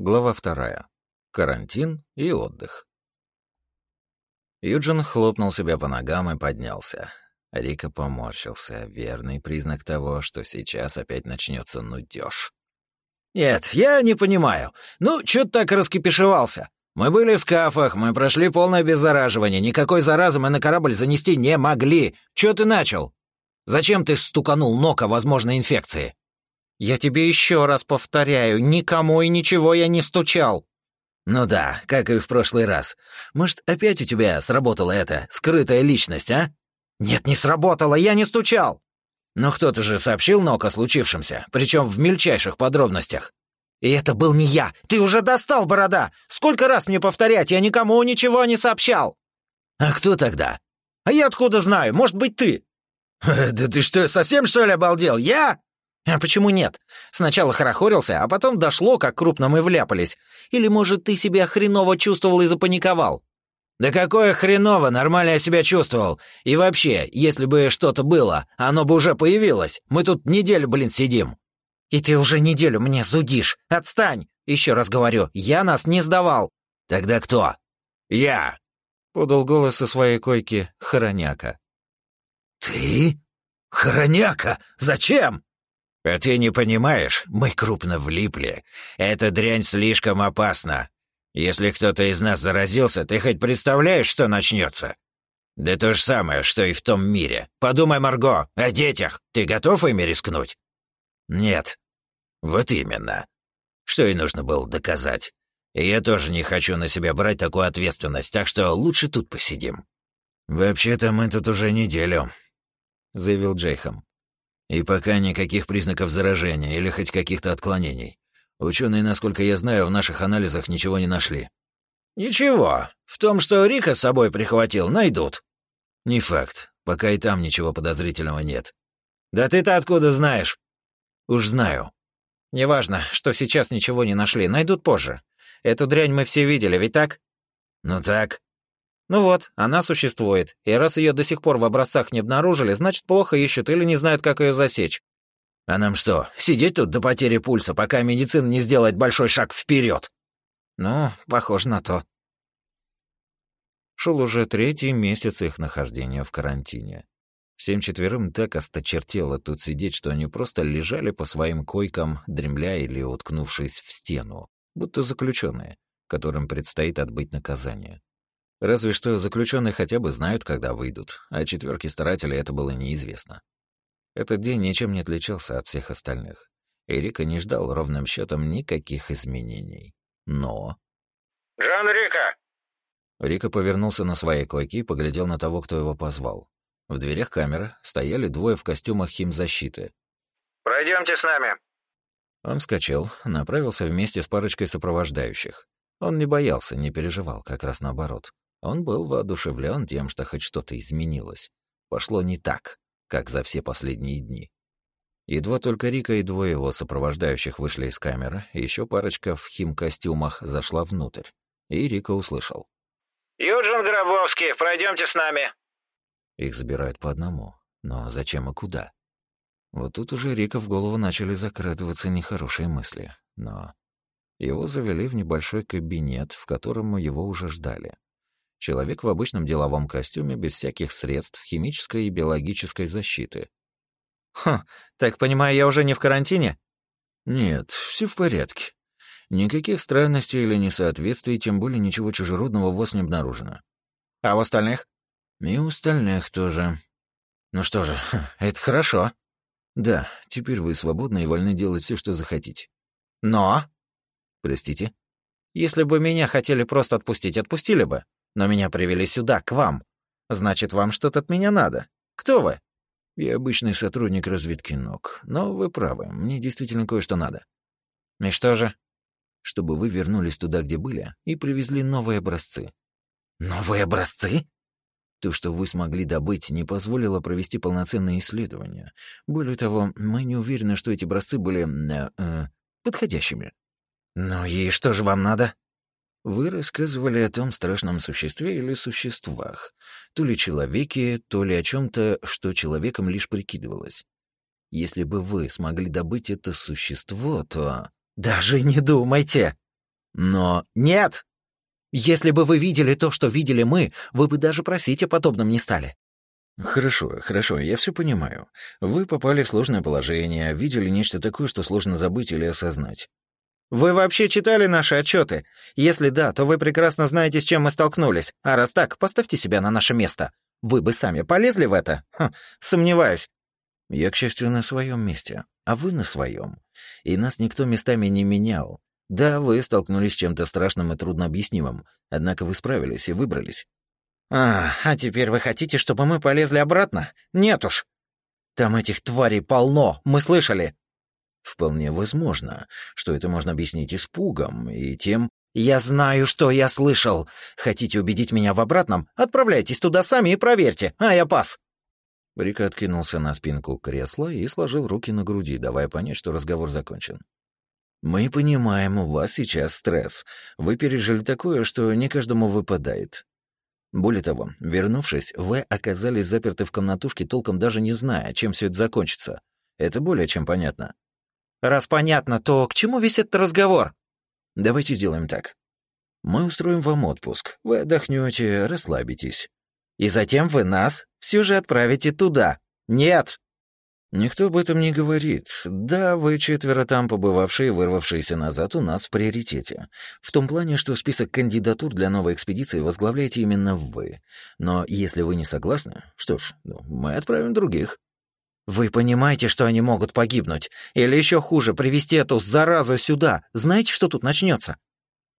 Глава вторая. Карантин и отдых. Юджин хлопнул себя по ногам и поднялся. Рика поморщился. Верный признак того, что сейчас опять начнется нудёж. «Нет, я не понимаю. Ну, чё ты так раскипишевался? Мы были в скафах, мы прошли полное беззараживание. Никакой заразы мы на корабль занести не могли. Чё ты начал? Зачем ты стуканул ног о возможной инфекции?» «Я тебе еще раз повторяю, никому и ничего я не стучал». «Ну да, как и в прошлый раз. Может, опять у тебя сработала эта скрытая личность, а?» «Нет, не сработало, я не стучал!» «Но кто-то же сообщил Нок о случившемся, причем в мельчайших подробностях». «И это был не я! Ты уже достал, борода! Сколько раз мне повторять, я никому ничего не сообщал!» «А кто тогда?» «А я откуда знаю? Может быть, ты?» «Да ты что, совсем что ли обалдел? Я?» «А почему нет? Сначала хорохорился, а потом дошло, как крупно мы вляпались. Или, может, ты себя хреново чувствовал и запаниковал?» «Да какое хреново, нормально я себя чувствовал. И вообще, если бы что-то было, оно бы уже появилось. Мы тут неделю, блин, сидим». «И ты уже неделю мне зудишь. Отстань! Еще раз говорю, я нас не сдавал». «Тогда кто?» «Я», — подал голос со своей койки Хороняка. «Ты? Хороняка? Зачем?» «А ты не понимаешь, мы крупно влипли. Эта дрянь слишком опасна. Если кто-то из нас заразился, ты хоть представляешь, что начнется? Да то же самое, что и в том мире. Подумай, Марго, о детях. Ты готов ими рискнуть? Нет. Вот именно. Что и нужно было доказать. Я тоже не хочу на себя брать такую ответственность, так что лучше тут посидим. «Вообще-то мы тут уже неделю», — заявил Джейхам. «И пока никаких признаков заражения или хоть каких-то отклонений. Ученые, насколько я знаю, в наших анализах ничего не нашли. Ничего. В том, что Рика с собой прихватил, найдут. Не факт. Пока и там ничего подозрительного нет. Да ты-то откуда знаешь? Уж знаю. Неважно, что сейчас ничего не нашли, найдут позже. Эту дрянь мы все видели, ведь так? Ну так. Ну вот, она существует, и раз ее до сих пор в образцах не обнаружили, значит, плохо ищут или не знают, как ее засечь. А нам что, сидеть тут до потери пульса, пока медицина не сделает большой шаг вперед? Ну, похоже на то. Шел уже третий месяц их нахождения в карантине. Всем четверым так осточертело тут сидеть, что они просто лежали по своим койкам, дремля или уткнувшись в стену, будто заключенные, которым предстоит отбыть наказание. Разве что заключенные хотя бы знают, когда выйдут, а четверке старателей это было неизвестно. Этот день ничем не отличался от всех остальных. Эрика не ждал ровным счетом никаких изменений. Но... «Джон Рика!» Рика повернулся на своей койке и поглядел на того, кто его позвал. В дверях камеры стояли двое в костюмах химзащиты. «Пройдемте с нами!» Он вскочил, направился вместе с парочкой сопровождающих. Он не боялся, не переживал, как раз наоборот. Он был воодушевлен тем, что хоть что-то изменилось. Пошло не так как за все последние дни. Едва только Рика и двое его сопровождающих вышли из камеры, еще парочка в химкостюмах зашла внутрь, и Рика услышал. «Юджин Гробовский, пройдемте с нами!» Их забирают по одному, но зачем и куда? Вот тут уже Рика в голову начали закрадываться нехорошие мысли, но... Его завели в небольшой кабинет, в котором его уже ждали. Человек в обычном деловом костюме без всяких средств химической и биологической защиты. «Хм, так понимаю, я уже не в карантине?» «Нет, все в порядке. Никаких странностей или несоответствий, тем более ничего чужеродного у вас не обнаружено». «А у остальных?» «И у остальных тоже». «Ну что же, это хорошо». «Да, теперь вы свободны и вольны делать все, что захотите». «Но...» «Простите?» «Если бы меня хотели просто отпустить, отпустили бы. Но меня привели сюда, к вам. Значит, вам что-то от меня надо. Кто вы?» «Я обычный сотрудник разведки НОК. Но вы правы, мне действительно кое-что надо». «И что же?» «Чтобы вы вернулись туда, где были, и привезли новые образцы». «Новые образцы?» То, что вы смогли добыть, не позволило провести полноценные исследования. Более того, мы не уверены, что эти образцы были... Э, э, подходящими». «Ну и что же вам надо?» Вы рассказывали о том страшном существе или существах, то ли человеке, то ли о чем-то, что человеком лишь прикидывалось. Если бы вы смогли добыть это существо, то... «Даже не думайте!» Но... Нет! Если бы вы видели то, что видели мы, вы бы даже просить о подобном не стали. Хорошо, хорошо, я все понимаю. Вы попали в сложное положение, видели нечто такое, что сложно забыть или осознать. Вы вообще читали наши отчеты? Если да, то вы прекрасно знаете, с чем мы столкнулись. А раз так, поставьте себя на наше место. Вы бы сами полезли в это? Хм, сомневаюсь. Я, к счастью, на своем месте, а вы на своем. И нас никто местами не менял. Да, вы столкнулись с чем-то страшным и труднообъяснимым, однако вы справились и выбрались. А, а теперь вы хотите, чтобы мы полезли обратно? Нет уж. Там этих тварей полно, мы слышали. Вполне возможно, что это можно объяснить испугом и тем... «Я знаю, что я слышал. Хотите убедить меня в обратном? Отправляйтесь туда сами и проверьте, а я пас». Рика откинулся на спинку кресла и сложил руки на груди, давая понять, что разговор закончен. «Мы понимаем, у вас сейчас стресс. Вы пережили такое, что не каждому выпадает. Более того, вернувшись, вы оказались заперты в комнатушке, толком даже не зная, чем все это закончится. Это более чем понятно. Раз понятно, то к чему весь этот разговор? Давайте сделаем так. Мы устроим вам отпуск. Вы отдохнете, расслабитесь. И затем вы нас все же отправите туда. Нет! Никто об этом не говорит. Да, вы четверо там побывавшие, вырвавшиеся назад, у нас в приоритете. В том плане, что список кандидатур для новой экспедиции возглавляете именно вы. Но если вы не согласны, что ж, ну, мы отправим других. Вы понимаете, что они могут погибнуть? Или еще хуже, привести эту заразу сюда? Знаете, что тут начнется?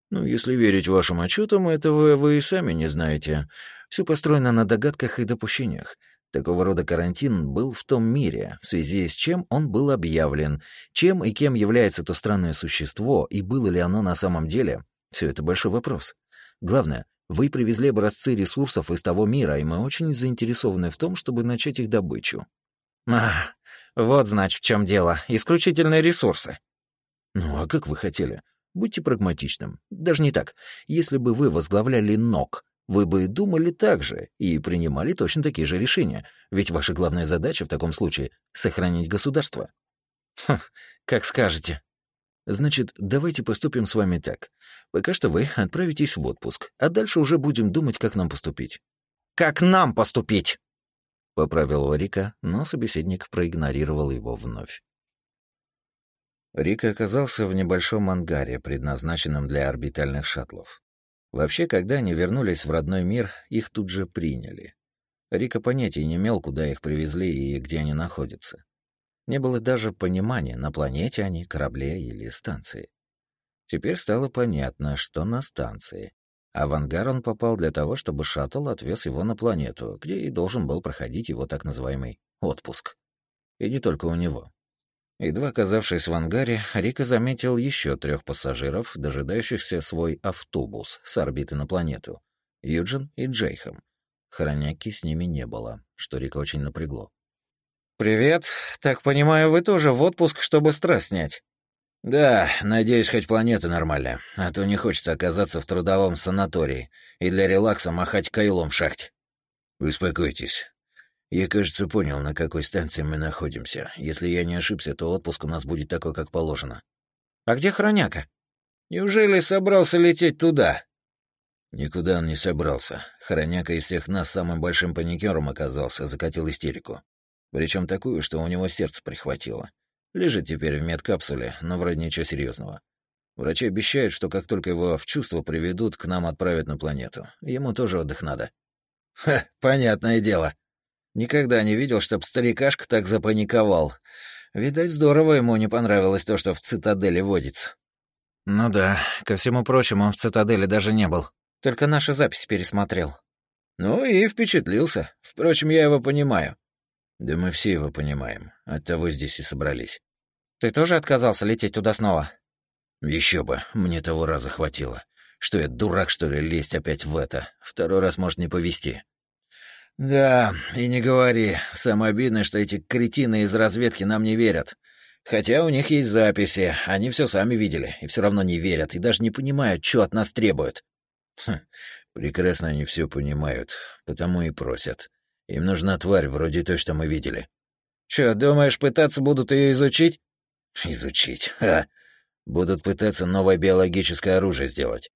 Ну, если верить вашим отчетам, этого вы и сами не знаете. Все построено на догадках и допущениях. Такого рода карантин был в том мире, в связи с чем он был объявлен, чем и кем является то странное существо, и было ли оно на самом деле, все это большой вопрос. Главное, вы привезли образцы ресурсов из того мира, и мы очень заинтересованы в том, чтобы начать их добычу. А, вот, значит, в чем дело. Исключительные ресурсы. Ну, а как вы хотели? Будьте прагматичным. Даже не так. Если бы вы возглавляли НОК, вы бы думали так же и принимали точно такие же решения, ведь ваша главная задача в таком случае — сохранить государство. Хм, как скажете. Значит, давайте поступим с вами так. Пока что вы отправитесь в отпуск, а дальше уже будем думать, как нам поступить. Как нам поступить? Поправил Рика, но собеседник проигнорировал его вновь. Рика оказался в небольшом ангаре, предназначенном для орбитальных шаттлов. Вообще, когда они вернулись в родной мир, их тут же приняли. Рика понятия не имел, куда их привезли и где они находятся. Не было даже понимания, на планете они, корабле или станции. Теперь стало понятно, что на станции. А в ангар он попал для того, чтобы шаттл отвез его на планету, где и должен был проходить его так называемый отпуск. И не только у него. Едва оказавшись в ангаре, Рика заметил еще трех пассажиров, дожидающихся свой автобус с орбиты на планету. Юджин и Джейхам. Хроняки с ними не было, что Рика очень напрягло. «Привет. Так понимаю, вы тоже в отпуск, чтобы стресс снять?» «Да, надеюсь, хоть планета нормальная, а то не хочется оказаться в трудовом санатории и для релакса махать кайлом в шахте». «Успокойтесь. Я, кажется, понял, на какой станции мы находимся. Если я не ошибся, то отпуск у нас будет такой, как положено. А где Хроняка? Неужели собрался лететь туда? Никуда он не собрался. Хроняка из всех нас самым большим паникером оказался, закатил истерику. Причем такую, что у него сердце прихватило. Лежит теперь в медкапсуле, но вроде ничего серьезного. Врачи обещают, что как только его в чувство приведут, к нам отправят на планету. Ему тоже отдых надо. Ха, понятное дело. Никогда не видел, чтоб старикашка так запаниковал. Видать, здорово ему не понравилось то, что в цитадели водится. Ну да, ко всему прочему, он в цитадели даже не был. Только наша запись пересмотрел. Ну и впечатлился. Впрочем, я его понимаю. Да мы все его понимаем. Оттого здесь и собрались. Ты тоже отказался лететь туда снова? Еще бы, мне того раза хватило. Что я, дурак, что ли, лезть опять в это? Второй раз может не повезти. «Да, и не говори. Самое обидное, что эти кретины из разведки нам не верят. Хотя у них есть записи, они все сами видели, и все равно не верят, и даже не понимают, что от нас требуют». Хм, прекрасно они все понимают, потому и просят. Им нужна тварь, вроде той, что мы видели. Че, думаешь, пытаться будут ее изучить? Изучить, ха. Будут пытаться новое биологическое оружие сделать.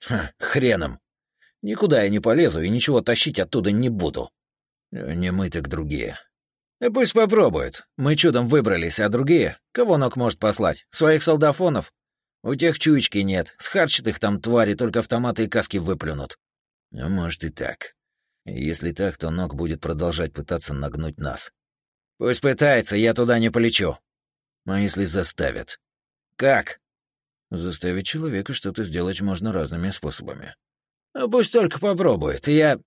Ха, хреном. Никуда я не полезу и ничего тащить оттуда не буду. Не мы, так другие. И пусть попробуют. Мы чудом выбрались, а другие? Кого Нок может послать? Своих солдафонов? У тех чуечки нет. Схарчат их там твари, только автоматы и каски выплюнут. А может и так. Если так, то Нок будет продолжать пытаться нагнуть нас. Пусть пытается, я туда не полечу. А если заставят? Как? Заставить человека что-то сделать можно разными способами. А пусть только попробует, я...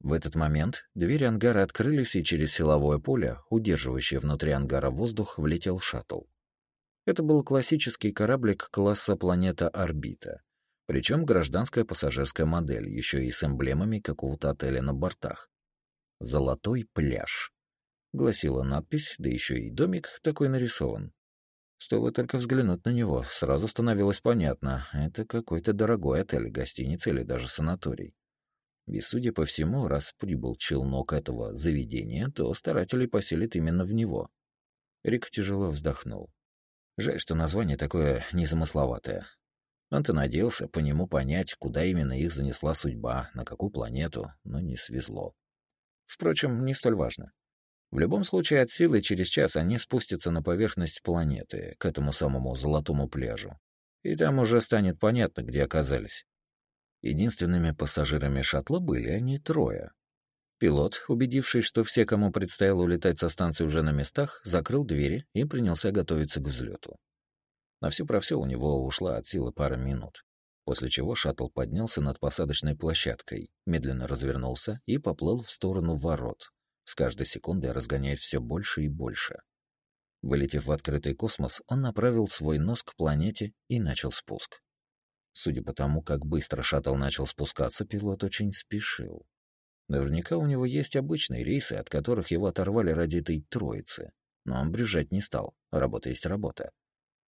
В этот момент двери ангара открылись, и через силовое поле, удерживающее внутри ангара воздух, влетел шаттл. Это был классический кораблик класса планета «Орбита», причем гражданская пассажирская модель, еще и с эмблемами какого-то отеля на бортах. «Золотой пляж», — гласила надпись, да еще и домик такой нарисован. Стоило только взглянуть на него, сразу становилось понятно, это какой-то дорогой отель, гостиница или даже санаторий. И, судя по всему, раз прибыл челнок этого заведения, то старатели поселят именно в него. Рик тяжело вздохнул. Жаль, что название такое незамысловатое. Он-то надеялся по нему понять, куда именно их занесла судьба, на какую планету, но не свезло. Впрочем, не столь важно. В любом случае, от силы через час они спустятся на поверхность планеты, к этому самому золотому пляжу. И там уже станет понятно, где оказались. Единственными пассажирами шаттла были они трое. Пилот, убедившись, что все, кому предстояло улетать со станции уже на местах, закрыл двери и принялся готовиться к взлету. На все про все у него ушла от силы пара минут, после чего шаттл поднялся над посадочной площадкой, медленно развернулся и поплыл в сторону ворот, с каждой секундой разгоняя все больше и больше. Вылетев в открытый космос, он направил свой нос к планете и начал спуск. Судя по тому, как быстро шаттл начал спускаться, пилот очень спешил. Наверняка у него есть обычные рейсы, от которых его оторвали ради этой троицы. Но он брюзжать не стал. Работа есть работа.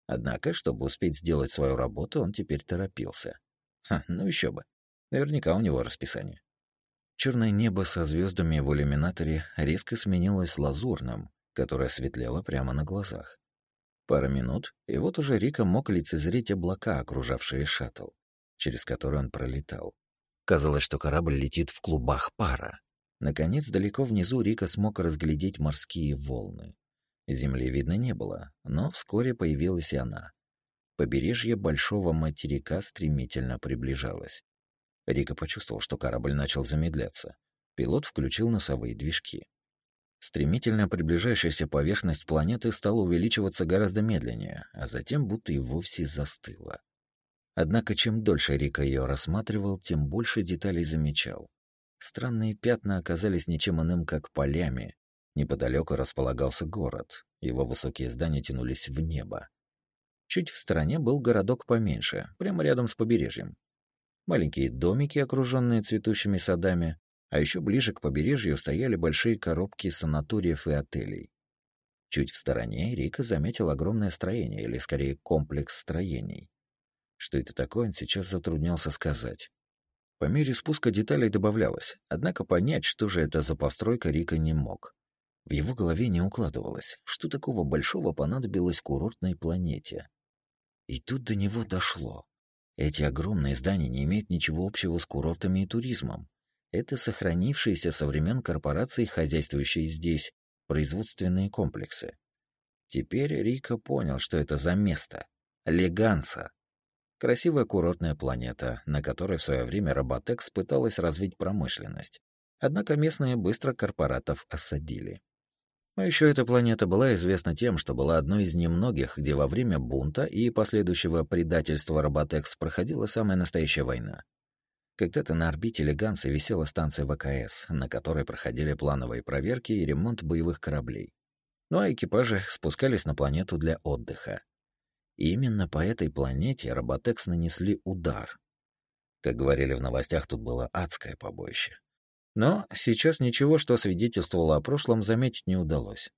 Однако, чтобы успеть сделать свою работу, он теперь торопился. Ха, ну еще бы. Наверняка у него расписание. Черное небо со звездами в иллюминаторе резко сменилось лазурным, которое светлело прямо на глазах. Пара минут, и вот уже Рика мог лицезреть облака, окружавшие шаттл, через который он пролетал. Казалось, что корабль летит в клубах пара. Наконец, далеко внизу Рика смог разглядеть морские волны. Земли видно не было, но вскоре появилась и она. Побережье большого материка стремительно приближалось. Рика почувствовал, что корабль начал замедляться. Пилот включил носовые движки. Стремительно приближающаяся поверхность планеты стала увеличиваться гораздо медленнее, а затем будто и вовсе застыла. Однако чем дольше Рика ее рассматривал, тем больше деталей замечал. Странные пятна оказались ничем иным, как полями. Неподалеку располагался город, его высокие здания тянулись в небо. Чуть в стороне был городок поменьше, прямо рядом с побережьем. Маленькие домики, окруженные цветущими садами, а еще ближе к побережью стояли большие коробки санаториев и отелей. Чуть в стороне Рика заметил огромное строение, или скорее комплекс строений. Что это такое, он сейчас затруднялся сказать. По мере спуска деталей добавлялось, однако понять, что же это за постройка, Рика не мог. В его голове не укладывалось, что такого большого понадобилось курортной планете. И тут до него дошло. Эти огромные здания не имеют ничего общего с курортами и туризмом. Это сохранившиеся со времен корпораций, хозяйствующие здесь, производственные комплексы. Теперь Рика понял, что это за место. Леганса. Красивая курортная планета, на которой в свое время Роботекс пыталась развить промышленность. Однако местные быстро корпоратов осадили. А еще эта планета была известна тем, что была одной из немногих, где во время бунта и последующего предательства Роботекс проходила самая настоящая война. Когда-то на орбите Леганса висела станция ВКС, на которой проходили плановые проверки и ремонт боевых кораблей. Ну а экипажи спускались на планету для отдыха. И именно по этой планете Роботекс нанесли удар. Как говорили в новостях, тут было адское побоище. Но сейчас ничего, что свидетельствовало о прошлом, заметить не удалось.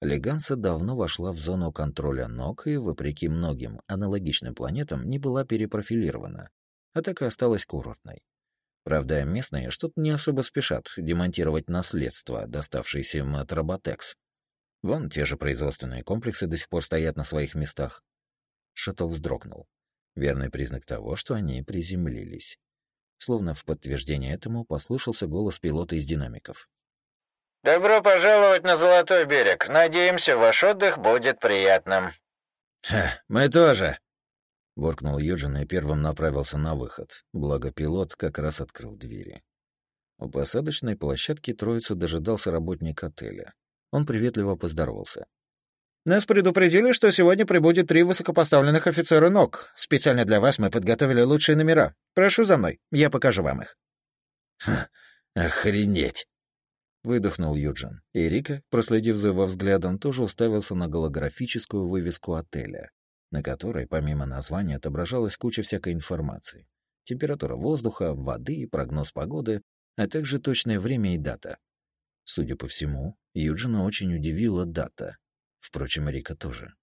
Леганса давно вошла в зону контроля ног и, вопреки многим аналогичным планетам, не была перепрофилирована, а так и осталась курортной. Правда, местные что-то не особо спешат демонтировать наследство, доставшееся им от Роботекс. Вон те же производственные комплексы до сих пор стоят на своих местах. Шаттл вздрогнул. Верный признак того, что они приземлились. Словно в подтверждение этому послышался голос пилота из динамиков. «Добро пожаловать на Золотой берег. Надеемся, ваш отдых будет приятным». «Ха, мы тоже!» Буркнул Юджин и первым направился на выход, благо пилот как раз открыл двери. У посадочной площадки троицу дожидался работник отеля. Он приветливо поздоровался. «Нас предупредили, что сегодня прибудет три высокопоставленных офицера НОК. Специально для вас мы подготовили лучшие номера. Прошу за мной, я покажу вам их». «Ха, охренеть!» Выдохнул Юджин, и проследив за его взглядом, тоже уставился на голографическую вывеску отеля, на которой, помимо названия, отображалась куча всякой информации. Температура воздуха, воды, и прогноз погоды, а также точное время и дата. Судя по всему, Юджина очень удивила дата. Впрочем, Рика тоже.